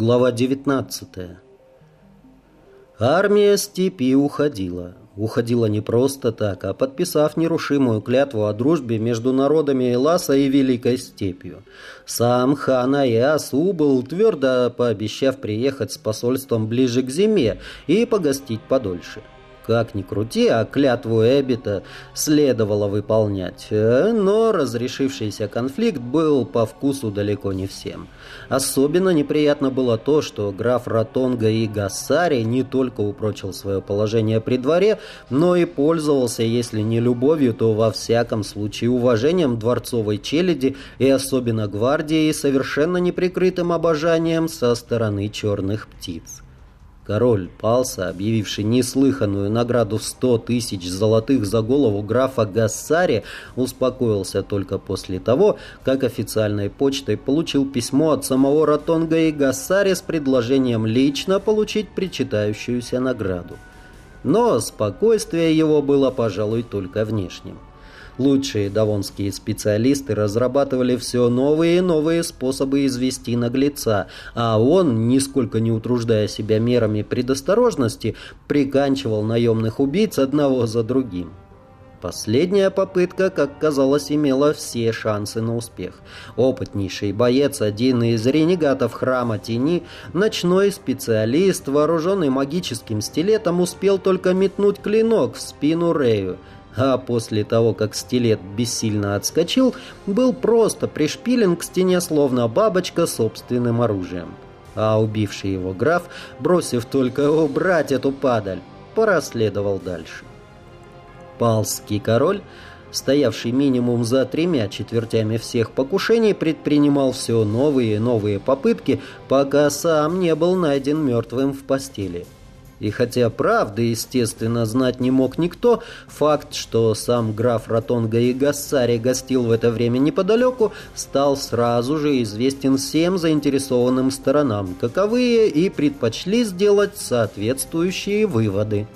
Глава 19. Армия степи уходила. Уходила не просто так, а подписав нерушимую клятву о дружбе между народами Эласа и Великой степью. Сам хан Аяс убыл, твердо пообещав приехать с посольством ближе к зиме и погостить подольше. Как ни крути, а клятву Эбита следовало выполнять. Э, но разрешившийся конфликт был по вкусу далеко не всем. Особенно неприятно было то, что граф Ратонга и Гассари не только упрочил свое положение при дворе, но и пользовался, если не любовью, то во всяком случае уважением дворцовой челяди и особенно гвардии и совершенно неприкрытым обожанием со стороны черных птиц. Король Палса, объявивший неслыханную награду в сто тысяч золотых за голову графа Гассари, успокоился только после того, как официальной почтой получил письмо от самого Ротонга и Гассари с предложением лично получить причитающуюся награду. Но спокойствие его было, пожалуй, только внешним. Лучшие давонские специалисты разрабатывали все новые и новые способы извести наглеца, а он, нисколько не утруждая себя мерами предосторожности, приканчивал наемных убийц одного за другим. Последняя попытка, как казалось, имела все шансы на успех. Опытнейший боец, один из ренегатов храма тени, ночной специалист, вооруженный магическим стилетом, успел только метнуть клинок в спину Рею – а после того, как стилет бессильно отскочил, был просто пришпилен к стене, словно бабочка собственным оружием. А убивший его граф, бросив только убрать эту падаль, пораследовал дальше. Палский король, стоявший минимум за тремя четвертями всех покушений, предпринимал все новые и новые попытки, пока сам не был найден мертвым в постели. И хотя правды, естественно, знать не мог никто, факт, что сам граф Ратонга и Гассари гостил в это время неподалеку, стал сразу же известен всем заинтересованным сторонам, каковые и предпочли сделать соответствующие выводы.